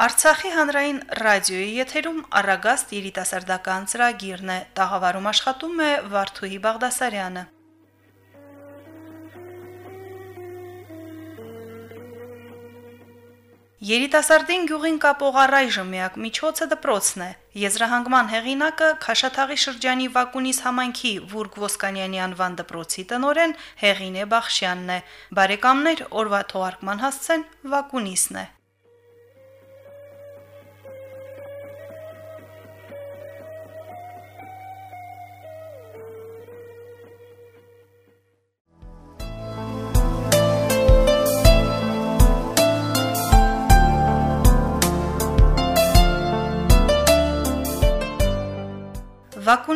Արցախի հանրային ռադիոյի եթերում առագաստ երիտասարդական ծրագիրն է։ Տաղավարում աշխատում է Վարդուհի Բաղդասարյանը։ Երիտասարդին գյուղին կապող առայժմ միակ միջոցը դպրոցն է։ Եզրահանգման հեղինակը Խաշաթաղի շրջանի Վակունիս համայնքի Վուրգ Ոսկանյանի անվան դպրոցի տնորեն Հեղինե Բախշյանն է։ Բարեկամներ օրվա թողարկման հասցեն Վակունիսն է։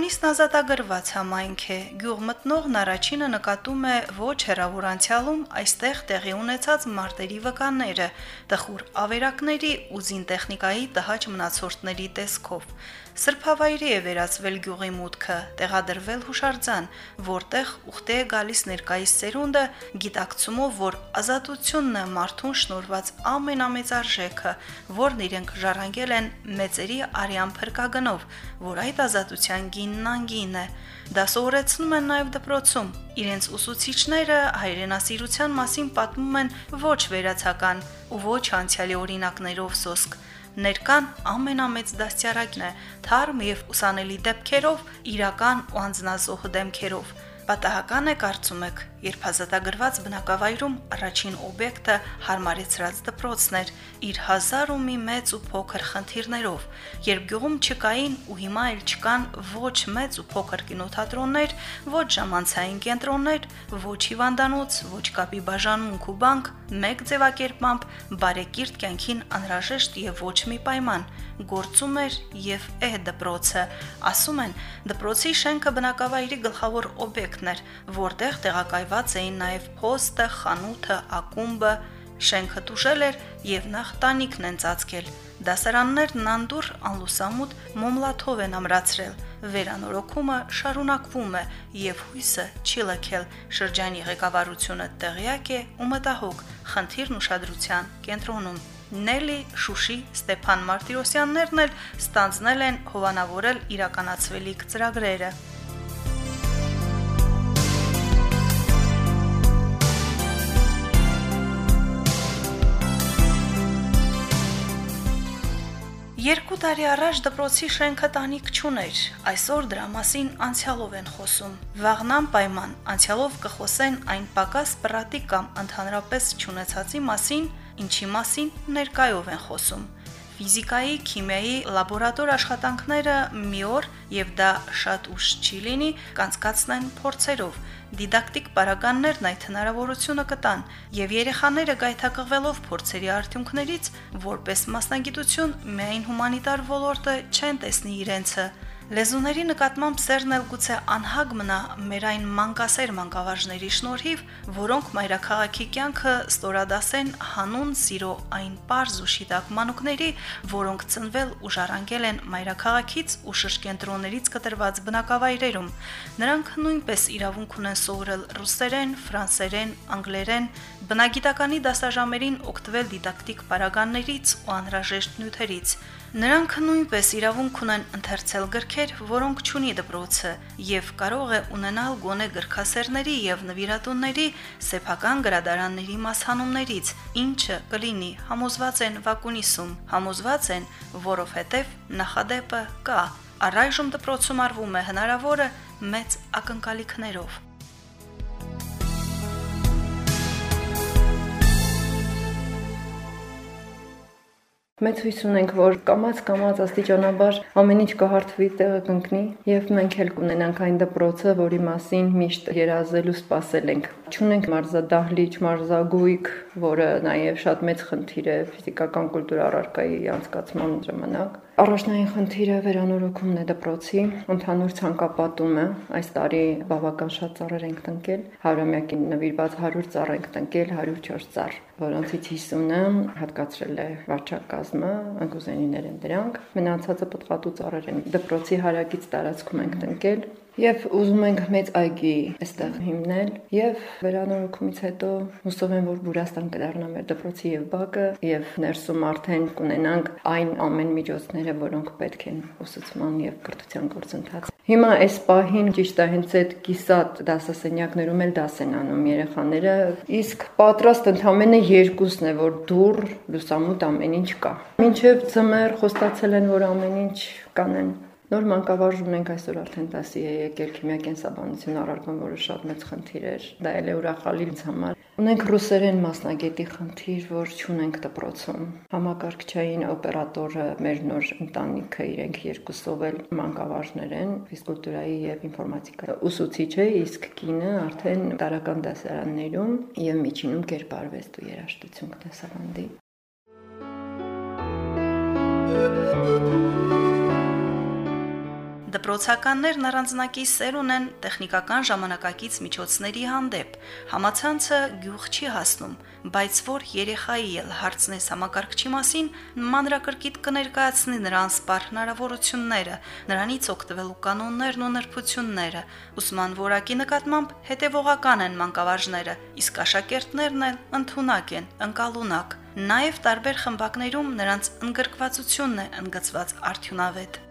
Վակունիսն ազատագրված համայնք է։ Գյուղ մտնողն առաջինը նկատում է ոչ հերավոր անցյալում այստեղ տեղի ունեցած մարտերի վկանները, տխուր ավերակների ու զինտեխնիկայի տհաճ մնացորդների տեսքով։ Սրբավայրի է վերածվել գյուղի մուտքը, տեղադրվել հուշարձան, որտեղ ուխտե է գալիս ներկայիս ծերունդը գիտակցումով, որ ազատությունն է մարդուն շնորված ամենամեծ արժեքը, որն իրենք ժառանգել են մեծերի արյան փրկագնով, որ այդ ազատության գինն անգին է։ Դա սովորեցնում են նաև դպրոցում։ Իրենց ուսուցիչները հայրենասիրության մասին պատմում են ոչ վերացական ու ոչ անցյալի օրինակներով սոսկ ներկան ամենամեծ դաստիարակն է, թարմ եւ ուսանելի դեպքերով, իրական ու անznազող դեմքերով։ Պատահական է կարծում եք, երբ ազատագրված բնակավայրում առաջին օբյեկտը հարմարեցրած դպրոցն էր իր հազար ու մի մեծ ու փոքր խնդիրներով, երբ գյուղում չկային ու հիմա էլ չկան ոչ մեծ ու փոքր կինոթատրոններ, ոչ ժամանցային կենտրոններ, ոչ հիվանդանոց, ոչ կապի բաժանմունք ու բանկ, մեկ ձևակերպմամբ բարեկիրթ կյանքին անհրաժեշտ եւ ոչ մի պայման գործում էր եւ է դպրոցը ասում են դպրոցի շենքը բնակավայրի գլխավոր օբյեկտ օբյեկտն էր, որտեղ տեղակայված էին նաև փոստը, խանութը, ակումբը, շենքը տուժել էր եւ նախ տանիքն են ծածկել։ Դասարաններն անդուր անլուսամուտ մոմլաթով են ամրացրել։ Վերանորոգումը շարունակվում է եւ հույսը չի լքել։ Շրջանի ղեկավարությունը տեղյակ է ու մտահոգ խնդիրն ուշադրության կենտրոնում։ Նելի, Շուշի, Ստեփան Մարտիրոսյաններն էլ ստանձնել են հովանավորել իրականացվելիք ծրագրերը։ Երկու տարի առաջ դպրոցի շենքը տանիք չուներ։ Այսօր դրա մասին անցյալով են խոսում։ Վաղնան պայման անցյալով կխոսեն այն պակաս պրատիկ կամ ընդհանրապես չունեցածի մասին, ինչի մասին ներկայով են խոսում ֆիզիկայի, քիմիայի լաբորատոր աշխատանքները մի օր եւ դա շատ ուշ չի լինի, կանցկացնեն փորձերով, դիդակտիկ պարագաններն այդ հնարավորությունը կտան եւ երեխաները գայթակղվելով փորձերի արդյունքներից որպես մասնագիտություն միայն հումանիտար ոլորտը չեն տեսնի իրենցը Լեզուների նկատմամբ սերն էլ գուցե անհագ մնա մեր այն մանկասեր մանկավարժների շնորհիվ, որոնք մայրաքաղաքի կյանքը ստորադասեն հանուն սիրո այն པարզ ու շիտակ մանուկների, որոնք ծնվել ու ժառանգել են մայրաքաղաքից ու շրջենտրոններից կտրված բնակավայրերում։ Նրանք նույնպես իրավունք ունեն սովորել ռուսերեն, ֆրանսերեն, անգլերեն, բնագիտականի դասաժամերին օգտվել դիդակտիկ պարագաններից ու անհրաժեշտ նյութերից։ Նրանք նույնպես իրավունք ունեն ընթերցել գրքեր, որոնք ճունի դպրոցը, եւ կարող է ունենալ գոնե գրքասերների եւ նվիրատունների սեփական գրադարանների մասհանումներից, ինչը կլինի համոզված են Վակունիսում, համոզված են, որովհետեւ նախադեպը կա։ Առայժմ դպրոցում արվում է հնարավորը մեծ ակնկալիքներով։ Մեծ հույս ունենք, որ կամած-կամած աստիճանաբար ամեն ինչ կհարթվի, տեղը կընկնի, եւ մենք էլ կունենանք այն դպրոցը, որի մասին միշտ երազել ու սպասել ենք։ Չունենք մարզադահլիճ, մարզագույք, որը նաեւ շատ մեծ խնդիր է ֆիզիկական կուլտուրա առարկայի անցկացման ժամանակ։ Առաջնային խնդիրը վերանորոգումն է դպրոցի, ընդհանուր ցանկապատումը։ Այս տարի բավական շատ ծառեր ենք տնկել, հարյուրամյակին նվիրված 100 ծառ ենք տնկել, 104 ծառ, որոնցից 50-ը հատկացրել է վարչակազմը, ընկուզենիներ են դրանք։ Մնացածը պտղատու ծառեր են։ Դպրոցի հարակից տարածքում ենք տնկել, Եվ ուզում ենք մեծ այգի այստեղ հիմնել եւ վերանորոգումից հետո հուսով եմ որ Բուրաստան կդառնա մեր դպրոցի եւ բակը եւ ներսում արդեն կունենանք այն ամեն միջոցները, որոնք պետք են ուսուցման եւ կրթության գործընթաց։ Հիմա այս պահին ճիշտ է հենց այդ կիսատ դասասենյակներում էլ դաս են անում երեխաները, իսկ պատրաստ ընդամենը երկուսն է, որ դուր լուսամուտ ամեն ինչ կա։ Մինչև ծմեր խոստացել են, որ ամեն ինչ կանեն Նոր մանկավարժ ունենք այսօր արդեն 10-ի է եկել քիմիական սաբանություն առարկան, որը շատ մեծ խնդիր էր։ Դա էլ է ուրախալի ինձ համար։ Ունենք ռուսերեն մասնագետի խնդիր, որ չունենք դպրոցում։ Համակարգչային օպերատորը մեր նոր ընտանիքը իրենք երկուսով էլ մանկավարժներ են, ֆիզկուլտուրայի եւ ինֆորմատիկայի ուսուցիչ է, իսկ կինը արդեն տարական դասարաններում եւ միջինում կերպարվեստ ու երաժշտություն կտեսավանդի։ Thank you. Դպրոցականներն առանձնակի սեր ունեն տեխնիկական ժամանակակից միջոցների հանդեպ։ Համացանցը գյուղ չի հասնում, բայց որ երեխայի ել հարցնես համակարգչի մասին, մանրակրկիտ կներկայացնի նրան սպար հնարավորությունները, նրանից օգտվելու կանոններն ու նրբությունները։ Ուսման որակի նկատմամբ հետևողական են մանկավարժները, իսկ աշակերտներն էլ ընդունակ են, ընկալունակ։ Նաև տարբեր խմբակներում նրանց ընդգրկվածությունն է ընդգծված արդյունավետ։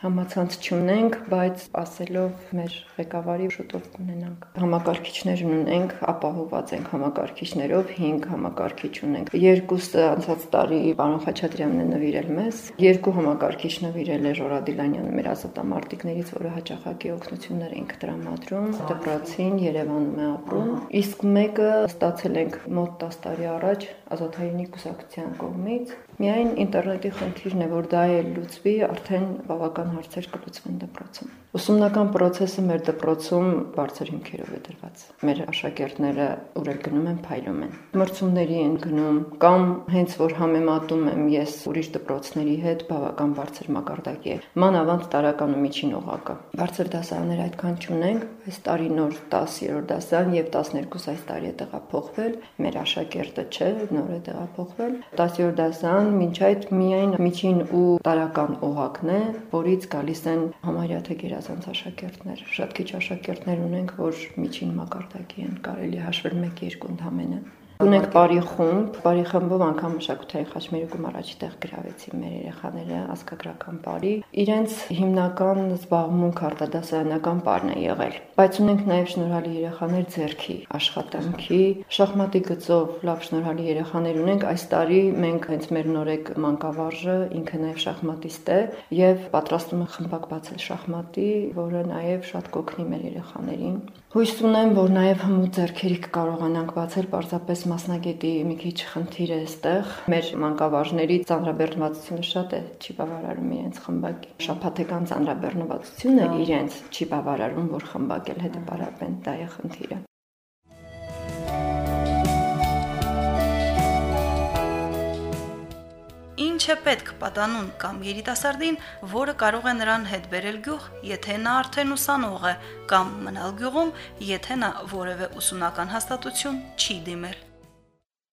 Համացանց չունենք, բայց ասելով մեր ղեկավարի շուտով կունենանք։ Համակարգիչներ ունենք, ապահոված ենք համակարգիչներով, 5 համակարգիչ ունենք։ Երկուսը անցած տարի պարոն Խաչատրյանն է նվիրել մեզ, երկու համակարգիչ նվիրել է Ժորա Դիլանյանը մեր ազատամարտիկներից, որը հաճախակի օգնություններ ենք տրամադրում։ Դպրոցին Երևանում է ապրում, իսկ մեկը ստացել ենք մոտ 10 տարի առաջ ազատայինի կուսակցության կողմից Միայն ինտերնետի խնդիրն է, որ դա էլ լուծվի, արդեն բավական հարցեր կլուծվեն դպրոցում։ Ուսումնական process-ը մեր դպրոցում բարձր հիմքերով է դրված։ Մեր աշակերտները ուր էլ գնում են, փայլում են։ Մրցումների են գնում կամ հենց որ համեմատում եմ ես ուրիշ դպրոցների հետ, բավական բարձր մակարդակի է։ Մանավանդ տարական ու միջին օղակը։ Բարձր դասարաններ այդքան չունենք, այս տարի նոր 10-րդ դասարան եւ 12 այս տարի է տեղափոխվել։ Մեր աշակերտը չէ, նոր է տեղափոխվել։ 10-րդ դասարան մինչ այդ միայն միջին ու տարական օղակն է, որից գալիս են համարյա թե գերազանց աշակերտներ։ Շատ քիչ աշակերտներ ունենք, որ միջին մակարդակի են, կարելի հաշվել 1-2 ընդամենը։ Ունենք բարի խումբ, բարի խմբով անգամ մշակութային խաչմերուկում առաջի տեղ գրավեցին մեր երեխաները ազգագրական բարի։ Իրենց հիմնական զբաղմունք արտադասարանական բարն է եղել։ Բայց ունենք նաև շնորհալի երեխաներ ձերքի աշխատանքի, շախմատի գծով լավ շնորհալի երեխաներ ունենք։ Այս տարի մենք հենց մեր նորեկ մանկավարժը ինքը նաև շախմատիստ է եւ պատրաստում է խմբակ բացել շախմատի, որը նաև շատ կօգնի մեր երեխաներին։ Հույս ունեմ, որ նաև հմուտ ձեռքերի կկարողանանք բացել պարզապես մասնագետի մի քիչ խնդիր է այստեղ։ Մեր մանկավարժների ծանրաբեռնվածությունը շատ է, չի բավարարում իրենց խմբակի։ Շփաթական ծանրաբեռնվածությունը իրենց չի բավարարում, որ խմբակել հետապարապեն, դա է խնդիրը։ Ինչ է պետք պատանուն կամ երիտասարդին, որը կարող է նրան հետ բերել գյուղ, եթե նա արդեն ուսանող է, կամ մնալ գյուղում, եթե նա որևէ ուսումնական հաստատություն չի դիմել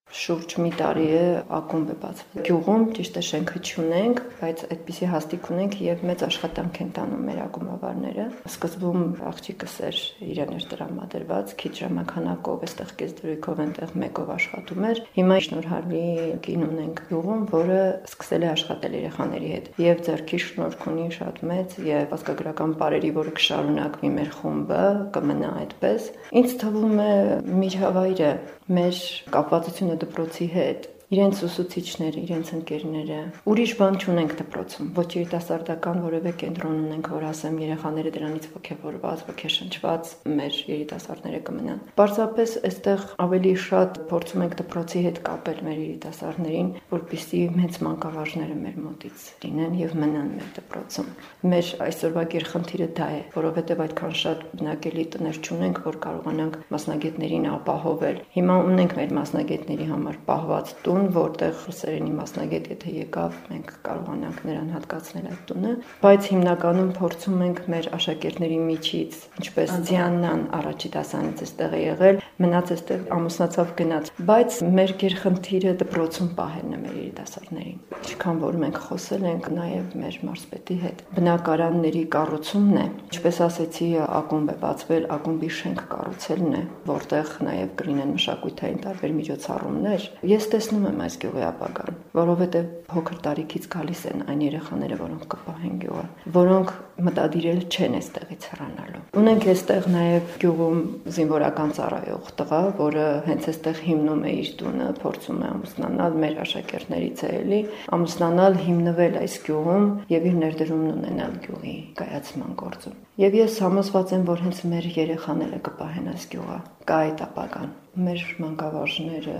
շուրջ մի տարի է ակումբ է բացվել։ Գյուղում ճիշտ է շենքը չունենք, բայց այդպիսի հաստիկ ունենք եւ մեծ աշխատանք են տանում մեր ակումբավարները։ Սկզբում աղջիկս էր իրեն էր տրամադրված, քիչ ժամանակով այստեղ կեսդրույքով այնտեղ մեկով աշխատում էր։ Հիմա շնորհալի կին ունենք գյուղում, որը սկսել է աշխատել երեխաների հետ եւ ձեռքի շնորհք ունի շատ մեծ եւ ազգագրական բարերի, որը կշարունակվի մեր խումբը, կմնա այդպես։ Ինչ թվում է միջավայրը մեր կապվածությունը դպրոցի հետ իրենց ուսուցիչները, իրենց ընկերները։ Ուրիշ բան չունենք դպրոցում։ Ոչ երիտասարդական որևէ կենտրոն ունենք, որ ասեմ երեխաները դրանից ողջավորված, ողջշնչված մեր երիտասարդները կմնան։ Պարզապես այստեղ ավելի շատ փորձում ենք դպրոցի հետ կապել մեր երիտասարդներին, որպեսզի մեծ մանկավարժները մեր մոտից լինեն եւ մնան մեր դպրոցում։ Մեր այսօրվա գերխնդիրը դա է, որովհետեւ այդքան շատ բնակելի տներ չունենք, որ կարողանանք մասնագետներին ապահովել։ Հիմա ունենք մեր մասնագետների համար պահված տուն տուն, որտեղ ռուսերենի մասնագետ եթե եկավ, մենք կարողանանք նրան հատկացնել այդ տունը, բայց հիմնականում փորձում ենք մեր աշակերտների միջից, ինչպես Ձիաննան առաջի դասանից էստեղ է եղել, մնաց էստեղ ամուսնացավ գնաց, բայց մեր գերխնդիրը դպրոցում պահելն է մեր երիտասարդներին։ Ինչքան որ մենք խոսել ենք նաև մեր մարզպետի հետ, բնակարանների կառուցումն է, ինչպես ասեցի, ակումբ է բացվել, ակումբի շենք կառուցելն է, որտեղ նաև կլինեն մշակութային տարբեր միջոցառումներ։ Ես տեսնում եմ այս գյուղի ապագան, որովհետև փոքր տարիքից գալիս են այն երեխաները, որոնք կպահեն գյուղը, որոնք մտադիրել չեն այստեղից հեռանալու։ Ունենք այստեղ նաև գյուղում զինվորական ծառայող տղա, որը հենց այստեղ հիմնում է իր տունը, փորձում է ամուսնանալ մեր աշակերտներից է էլի, ամուսնանալ, հիմնվել այս գյուղում եւ իր ներդրումն ունենալ գյուղի կայացման գործում։ Եվ ես համոզված եմ, որ հենց մեր երեխաները կպահեն այս գյուղը, կա այդ ապագան։ Մեր մանկավարժները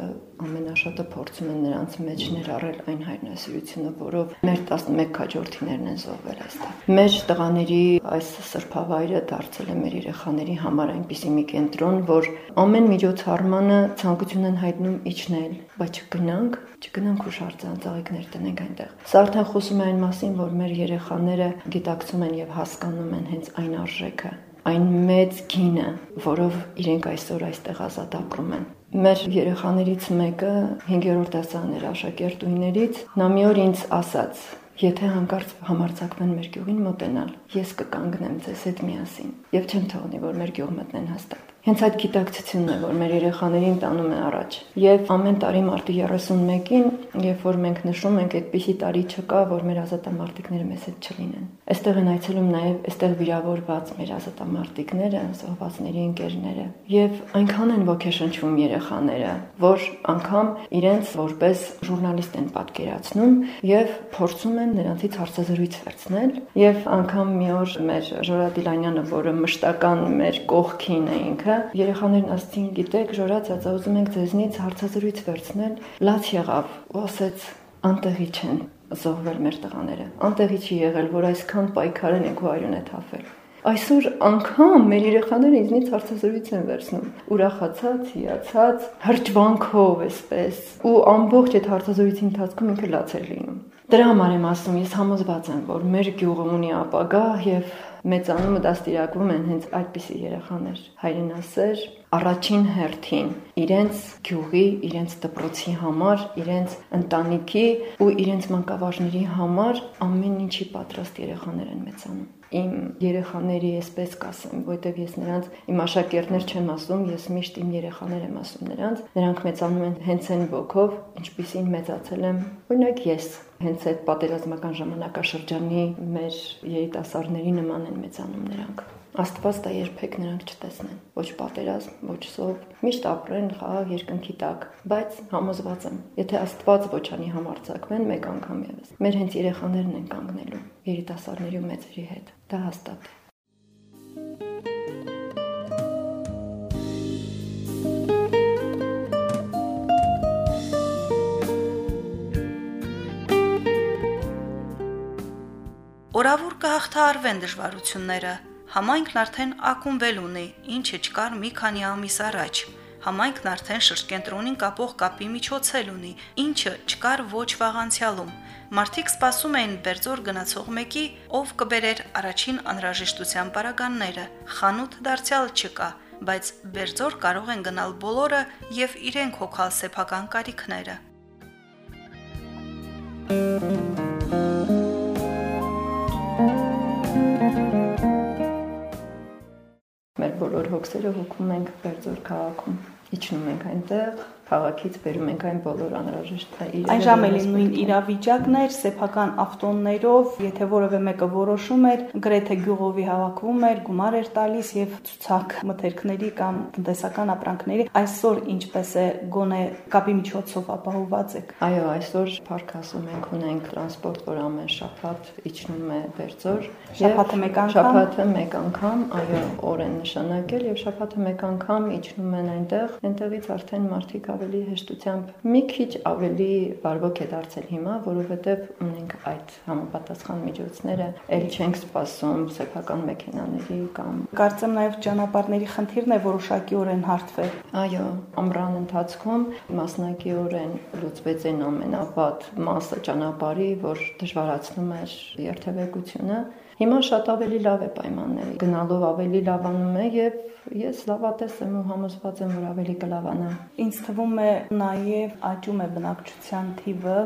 ամենաշատը փորձում են նրանց մեջ ներառել այն հայրենասիրությունը, որով մեր 11 քաջորդիներն են զոհվել այստեղ։ Մեր տղաների այս սրբավայրը դարձել է մեր երեխաների համար այնպիսի մի կենտրոն, որ ամեն միջոցառմանը ցանկություն են հայտնում իջնել, բայց չգնանք, չգնանք ու շարժան ծաղիկներ տնենք այնտեղ։ Սա արդեն խոսում է այն մասին, որ մեր երեխաները գիտակցում են եւ հասկանում են հենց այն արժեքը, այն մեծ գինը, որով իրենք այսօր այստեղ ազատ ապրում են։ Մեր երեխաներից մեկը 5-րդ դասաներ աշակերտուհիներից նա մի օր ինձ ասաց. Եթե հանկարծ համարձակվեն մեր գյուղին մոտենալ, ես կկանգնեմ ձեզ հետ միասին եւ չեմ թողնի, որ մեր գյուղ մտնեն հաստատ։ Հենց այդ գիտակցությունն է, որ մեր երեխաներին տանում է առաջ։ Եվ ամեն տարի մարտի 31-ին, երբ որ մենք նշում ենք, այդպիսի տարի չկա, որ մեր ազատամարտիկները մեզ հետ չլինեն։ Այստեղ են այցելում նաև այստեղ վիրավորված մեր ազատամարտիկները, զոհվածների ընկերները։ Եվ այնքան են ոգեշնչվում երեխաները, որ անգամ իրենց որպես ժուրնալիստ են պատկերացնում եւ փորձում են նրանցից հարցազրույց վերցնել եւ անգամ մի օր մեր Ժորա Դիլանյանը, որը մշտական մեր կողքին է ինքը, երեխաներն ասցին, գիտեք, ժորած ածա, ուզում ենք ձեզնից հարցազրույց վերցնել, լաց եղավ ու ասեց, անտեղի չեն զոհվել մեր տղաները։ Անտեղի չի եղել, որ այսքան պայքարեն եք ու այրուն է թափել։ Այսօր անգամ մեր երեխաները ինձնից հարցազրույց են վերցնում, ուրախացած, հիացած, հրճվանքով էսպես, ու ամբողջ այդ հարցազրույցի ընթացքում ինքը լաց էր լինում։ Դրա համար եմ ասում, ես համոզված եմ, որ մեր գյուղը ունի ապագա եւ մեծանումը դաստիարակվում են հենց այդպիսի երեխաներ, հայրենասեր, առաջին հերթին իրենց գյուղի, իրենց դպրոցի համար, իրենց ընտանիքի ու իրենց մանկավարժների համար ամեն ինչի պատրաստ երեխաներ են մեծանում իմ երեխաների այսպես կասեմ, որովհետև ես նրանց իմ աշակերտներ չեմ ասում, ես միշտ իմ երեխաներ եմ ասում նրանց։ Նրանք մեծանում են հենց այն ոգով, ինչպիսին մեծացել եմ, օրինակ ես հենց այդ պատերազմական ժամանակաշրջանի մեր երիտասարդների նման են մեծանում նրանք։ Աստված դա երբեք նրանք չտեսնեն։ Ոչ պատերազմ, ոչ սով, միշտ ապրեն խաղաղ երկնքի տակ, բայց համոզված եմ, եթե Աստված ոչ անի համարձակվեն մեկ անգամ եւս, մեր հենց երեխաներն են կանգնելու երիտասարդների ու մեծերի հետ։ Դա հաստատ է։ Օրավոր կհաղթահարվեն դժվարությունները, Համայնքն արդեն ակումվել ունի, ինչը չկար մի քանի ամիս առաջ։ Համայնքն արդեն շրջկենտրոնին կապող կապի միջոցել ունի, ինչը չկար ոչ վաղանցյալում։ Մարտիկ սպասում էին Բերձոր գնացող մեկի, ով կբերեր առաջին անհրաժեշտության պարագանները։ Խանութ դարձյալ չկա, բայց Բերձոր կարող են գնալ բոլորը եւ իրենք հոգալ սեփական կարիքները։ բոլոր հոգսերը հոգում ենք Բերձոր քաղաքում։ Իջնում ենք այնտեղ, քաղաքից բերում ենք այն բոլոր անհրաժեշտները։ Այն ժամը նույն իրավիճակն էր, սեփական ավտոններով, եթե որևէ մեկը որոշում էր, գրեթե գյուղովի հավաքվում էր, գումար էր տալիս եւ ցուցակ մթերքների կամ տնտեսական ապրանքների։ Այսօր ինչպես է գոնե կապի միջոցով ապահովված եք։ Այո, այսօր парք ասում ենք ունենք տրանսպորտ, որ ամեն շաբաթ իջնում է Բերձոր։ Շաբաթը մեկ անգամ։ Շաբաթը մեկ անգամ, այո, օրեն նշանակել եւ շաբաթը մեկ անգամ իջնում են այնտեղ, այնտեղից արդեն մարդիկ ավելի հեշտությամբ մի քիչ ավելի բարվոք է դարձել հիմա, որովհետև ունենք այդ համապատասխան միջոցները, ել չենք սպասում սեփական մեքենաների կամ Կարծեմ նաև ճանապարհների խնդիրն է որոշակիորեն հարթվել։ Այո, ամռան ընթացքում մասնակիորեն լուծվեց այն ամենավատ մասը ճանապարհի, որ դժվարացնում էր երթևեկությունը Հիմա շատ ավելի լավ է պայմանները, գնալով ավելի լավանում է եւ ես լավատես եմ ու համոզված եմ, որ ավելի կլավանա։ Ինձ թվում է նաև աճում է բնակչության թիվը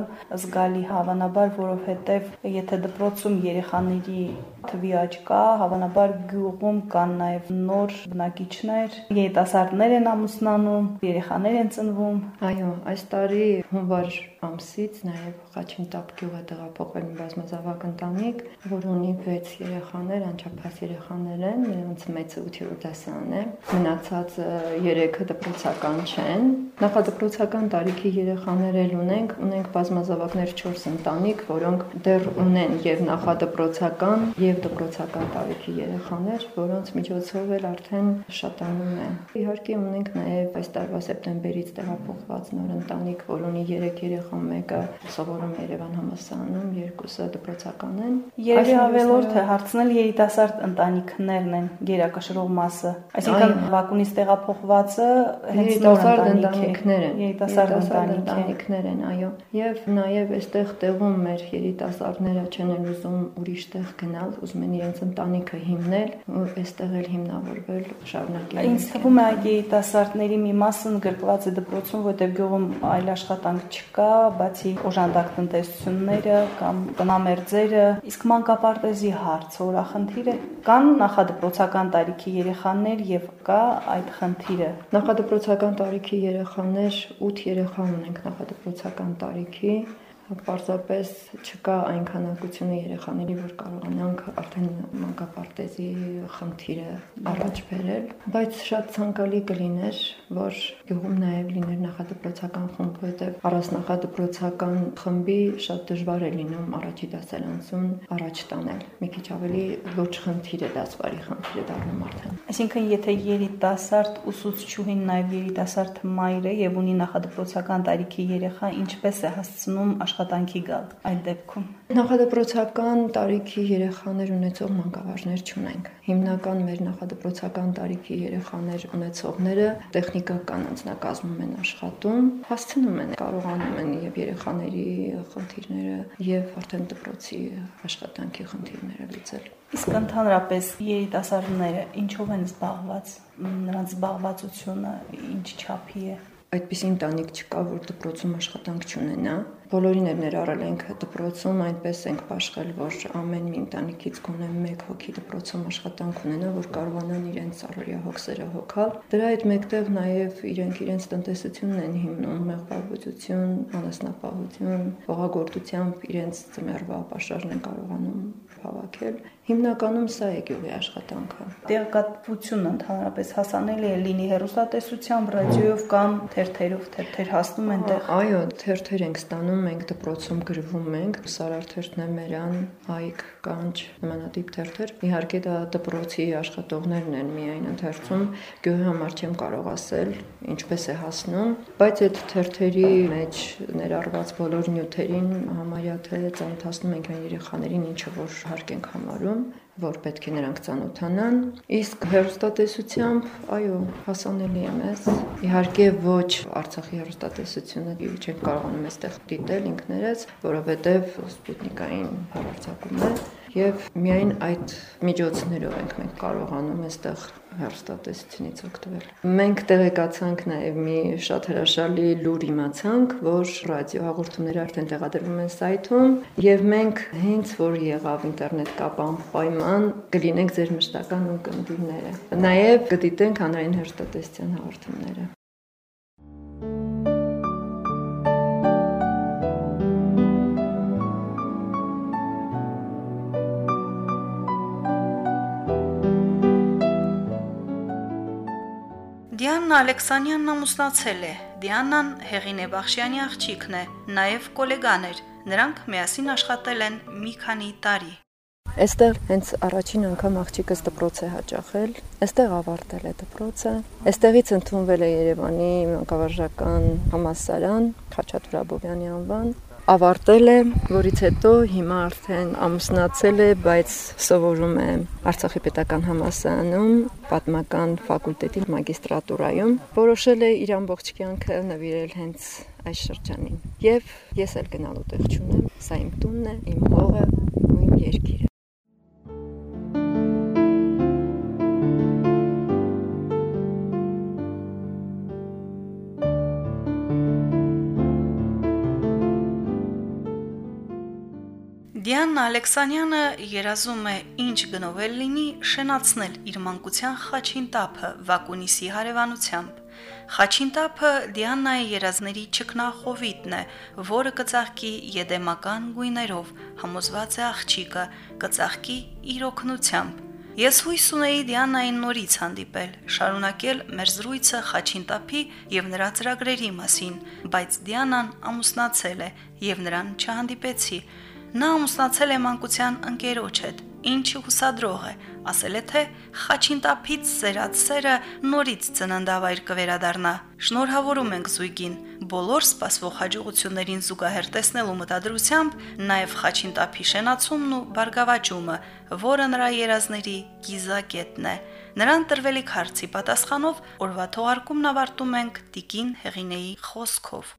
զգալի հավանաբար, որովհետև եթե դպրոցում երեխաների թվի աճ կա, հավանաբար գյուղում կան նաև նոր բնակիչներ, երիտասարդներ են ամուսնանում, երեխաներ են ծնվում։ Այո, այս տարի հունվար ամսից նաև Խաչինտապ գյուղը տեղափոխվել մի բազմազավակ ընտանիք, որ ունի 6 երեխաներ, անչափահաս երեխաներ են, նրանց մեծը 8-րդ դասարան է, մնացածը 3-ը դպրոցական չեն։ Նախադպրոցական տարիքի երեխաներ էլ ունենք, ունենք բազմազավակներ 4 ընտանիք, որոնք դեռ ունեն եւ նախադպրոցական եւ դպրոցական տարիքի երեխաներ, որոնց միջոցով էլ արդեն շատանում է։ Իհարկե ունենք նաեւ այս տարվա սեպտեմբերից տեղափոխված նոր ընտանիք, որ ունի 3 երեխա, մեկը սովորում Երևան համալսարանում, երկուսը դպրոցական են։ Երևի ավելորդ է հարցնել երիտասարդ ընտանիքներն են գերակշռող մասը։ Այսինքն վակունից տեղափոխվածը հենց նոր ընտանիքներ են։ Երիտասարդ ընտանիքներ են, այո։ Եվ նաև այստեղ տեղում մեր երիտասարդները չեն ուզում ուրիշ տեղ գնալ, ուզում են իրենց ընտանիքը հիմնել այստեղ էլ հիմնավորվել շարունակել։ Ինձ թվում է այդ երիտասարդների մի մասն գրկված է դպրոցում, որտեղ գյուղում այլ աշխատանք չկա, բացի օժանդակ տնտեսությունները կամ տնամերձերը, իսկ մանկապարտեզի հարցը օրախնդիր է։ Կան նախադպրոցական տարիքի երեխաներ եւ կա այդ խնդիրը։ Նախադպրոցական տարիքի երեխաներ 8 երեխա ունենք նախադպրոցական տարիքի պարզապես չկա այն քանակությունը երեխաների, որ կարողանանք արդեն մանկապարտեզի խնդիրը առաջ բերել, բայց շատ ցանկալի կլիներ, որ գյուղում նաև լիներ նախադպրոցական խումբ, որտեղ առանձնախադպրոցական խմբի շատ դժվար է լինում առաջի դասարանցուն առաջ տանել։ Մի քիչ ավելի լուրջ խնդիր է դասվարի խնդիրը դառնում արդեն։ Այսինքն, եթե երիտասարդ ուսուցչուհին նաև երիտասարդ մայր է եւ ունի նախադպրոցական տարիքի երեխա, ինչպես է հասցնում աշխ աշխատանքի գալ այդ դեպքում։ Նախադպրոցական տարիքի երեխաներ ունեցող մանկավարժներ չունենք։ Հիմնական մեր նախադպրոցական տարիքի երեխաներ ունեցողները տեխնիկական անձնակազմում են աշխատում, հասցնում են, կարողանում են եւ երեխաների խնդիրները եւ արդեն դպրոցի աշխատանքի խնդիրները լուծել։ Իսկ ընդհանրապես երիտասարդները ինչով են զբաղված, նրանց զբաղվածությունը ինչ չափի է այդպիսի ընտանիք չկա, որ դպրոցում աշխատանք չունենա։ Բոլորին էլ ներառել ենք դպրոցում, այնպես ենք աշխատել, որ ամեն մի ընտանիքից գոնե 1 հոգի դպրոցում աշխատանք ունենա, որ կարողանան իրենց առօրյա հոգսերը հոգալ։ Դրա հետ մեկտեղ նաև իրենք իրենց տնտեսությունն են հիմնում, մեղվաբուծություն, անասնապահություն, հողագործությամբ իրենց ծմերվա ապաշարն են կարողանում հավաքել։ Հիմնականում սա է գյուղի աշխատանքը։ Տեղեկատվությունը ընդհանրապես հասանելի է լինի հեռուստատեսությամբ, ռադիոյով կամ թերթերով, թերթեր հասնում են տեղ։ Այո, թերթեր ենք ստանում, մենք դպրոցում գրվում ենք, Սարար թերթն է մերան, Հայկ, Կանչ, նմանատիպ թերթեր։ Իհարկե դա դպրոցի աշխատողներն են միայն ընթերցում, գյուղի համար չեմ կարող ասել, ինչպես է հասնում, բայց այդ թերթերի մեջ ներառված բոլոր նյութերին համարյա թե ծանոթացնում ենք այն երեխաներին, ինչը որ հարկ ենք համարում, որ պետք է նրանք ծանոթանան։ Իսկ հերոստատեսությամբ, այո, հասանելի է մեզ։ Իհարկե ոչ Արցախի հերոստատեսությունը չենք կարողանում այստեղ դիտել ինքներս, որովհետև սպուտնիկային հեռարձակում է եւ միայն այդ միջոցներով ենք մենք կարողանում այստեղ հերոստատեսությունից օգտվել։ Մենք տեղեկացանք նաև մի շատ հրաշալի լուր իմացանք, որ ռադիո հաղորդումները արդեն տեղադրվում են սայթում եւ մենք հենց որ եղավ ինտերնետ կապան պայման կլինենք ձեր մշտական ունկնդիրները։ Նաև կդիտենք հանրային հերոստատեսության հաղորդումները։ Դիանա Ալեքսանյանն ամուսնացել է։ Դիանան Հեղինե Բախշյանի աղջիկն է, նաև գոլեգան էր։ Նրանք միասին աշխատել են մի քանի տարի։ Այստեղ հենց առաջին անգամ աղջիկս դպրոց է հաճախել, այստեղ ավարտել է դպրոցը, այստեղից ընդունվել է Երևանի մանկավարժական համալսարան Խաչատուր Աբովյանի անվան ավարտել է, որից հետո հիմա արդեն ամուսնացել է, բայց սովորում է Արցախի պետական համալսարանում պատմական ֆակուլտետի մագիստրատուրայում։ Որոշել է իր ամբողջ կյանքը նվիրել հենց այս շրջանին։ Եվ ես էլ գնալու տեղ չունեմ, սա իմ տունն է, իմ հողը ու իմ երկիրը։ Դիանա Ալեքսանյանը երազում է ինչ գնով էլ լինի շենացնել իր մանկության խաչին տափը Վակունիսի հարևանությամբ։ Խաչին տափը Դիանայի երազների ճկնախովիտն է, որը կծաղկի եդեմական գույներով, համոզված է աղջիկը, կծաղկի իր օգնությամբ։ Ես հույս ունեի Դիանային նորից հանդիպել, շարունակել մեր զրույցը Խաչին տափի եւ նրա ծրագրերի մասին, բայց Դիանան ամուսնացել է եւ նրան չհանդիպեցի։ Նա ամուսնացել է մանկության ընկերոջ հետ, ինչը հուսադրող է, ասել է թե խաչին տափից սերած սերը նորից ծննդավայր կվերադառնա։ Շնորհավորում ենք զույգին։ Բոլոր սպասվող հաջողություններին զուգահեռ տեսնելու մտադրությամբ նաև խաչին տափի շենացումն ու բարգավաճումը, որը նրա երազների գիզակետն է։ Նրան տրվելիք հարցի պատասխանով օրվա թողարկումն ավարտում ենք Տիկին Հեղինեի խոսքով։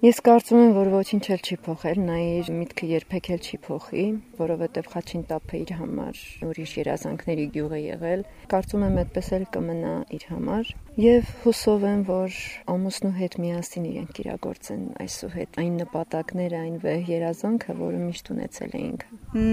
Ես կարծում եմ, որ ոչինչ էլ չի փոխել, նա իր միտքը երբեք էլ չի փոխի, որովհետև Խաչին տափը իր համար ուրիշ երազանքների գյուղ է եղել։ Կարծում եմ, այդպես էլ կմնա իր համար եւ հուսով եմ, որ ամուսնու հետ միասին իրենք իրագործեն այսուհետ այն նպատակները, այն վեհ երազանքը, որը միշտ ունեցել էինք։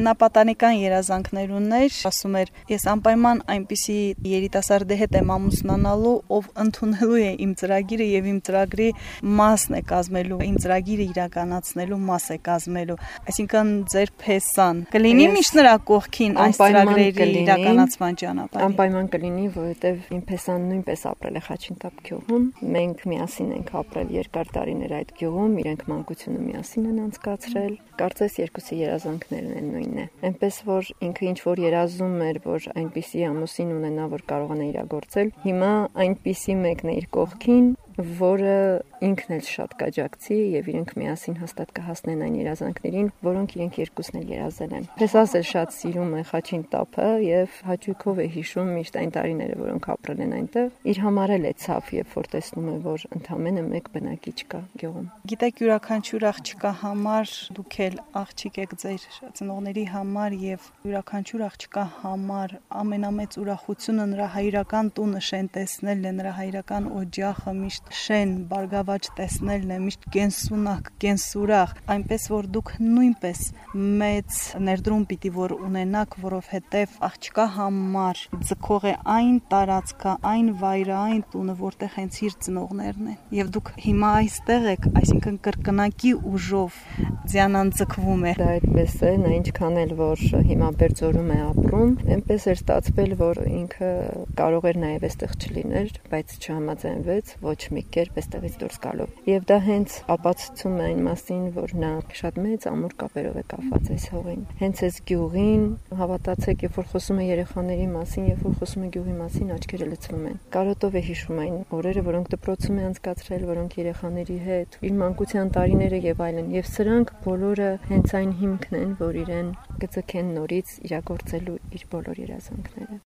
Նա պատանեկան երազանքներ ուներ, ասում էր, ես անպայման այնպիսի երիտասարդի հետ եմ ամուսնանալու, ով ընդունելու է իմ ծրագիրը եւ իմ ծրագրի մասն է կազմելու, իմ ծրագիրը իրականացնելու մաս է կազմելու։ Այսինքն ձեր փեսան կլինի միշտ նրա կողքին այս ծրագրերի իրականացման ճանապարհին։ Անպայման կլինի, որովհետեւ իմ փեսան նույնպես ապրել է Խաչինտապ գյուղում։ Մենք միասին ենք ապրել երկար տարիներ այդ գյուղում, իրենք մանկությունը միասին են անցկացրել։ Կարծես երկուսի երազանքներն են նույնն է։ Այնպես որ ինքը ինչ որ երազում էր, որ այնպիսի ամուսին ունենա, որ կարողանա իրագործել, հիմա այնպիսի մեկն է իր կողքին, որը ինքն էլ շատ կաջակցի եւ իրենք միասին հաստատ կհասնեն այն երազանքներին, որոնք իրենք երկուսն էլ երազել են։ Փեսաս էլ շատ սիրում է Խաչին տափը եւ հաճույքով է հիշում միշտ այն տարիները, որոնք ապրել են այնտեղ։ Իր համար էլ է ցավ, երբ որ տեսնում է, որ ընդամենը մեկ բնակիչ կա գյուղում։ Գիտեք, յուրաքանչյուր աղջկա համար դուք էլ աղջիկ եք ձեր ծնողների համար եւ յուրաքանչյուր աղջկա համար ամենամեծ ուրախությունը նրա հայրական տունը շեն տեսնելն է, նրա հայրական օջախը միշտ շեն, բարգավ ավաճ տեսնելն է միշտ կենսունակ, կենսուրախ, այնպես որ դուք նույնպես մեծ ներդրում պիտի որ ունենաք, որովհետև աղջկա համար ձգող է այն տարածքը, այն վայրը, այն տունը, որտեղ հենց իր ծնողներն են։ Եվ դուք հիմա այստեղ եք, այսինքն կրկնակի ուժով ձյանան ձգվում է։ Դա այդպես է, նա ինչքան էլ որ հիմա Բերձորում է ապրում, այնպես էր ստացվել, որ ինքը կարող էր նաև այստեղ չլիներ, բայց չհամաձայնվեց ոչ մի կերպ այստեղից դուրս գալու։ Եվ դա հենց ապացուցում է այն մասին, որ նա շատ մեծ ամուր կապերով է կապված այս հողին։ Հենց այս գյուղին հավատացեք, երբ որ խոսում է երեխաների մասին, երբ որ խոսում է գյուղի մասին, աչքերը լցվում են։ Կարոտով է հիշում այն օրերը, որոնք դպրոցում է անցկացրել, որոնք երեխաների հետ, իր մանկության տարիները եւ այլն։ Եվ սրանք բոլորը հենց այն հիմքն են, որ իրեն կծկեն նորից իրագործելու իր բոլոր երազանքները։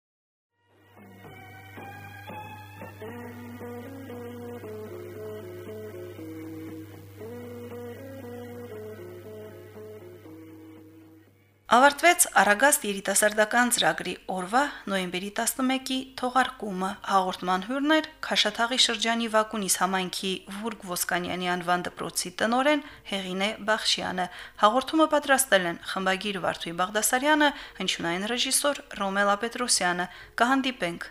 Ավարտվեց Արագաստ երիտասարդական ծրագրի օրվա նոյեմբերի 11-ի թողարկումը։ Հաղորդման հյուրն էր Խաշաթաղի շրջանի Վակունիս համայնքի Վուրգ Ոսկանյանի անվան դպրոցի տնորեն Հեղինե Բախշյանը։ Հաղորդումը պատրաստել են խմբագիր Վարդուհի Բաղդասարյանը, հնչյունային ռեժիսոր Ռոմելա Պետրոսյանը։ Կհանդիպենք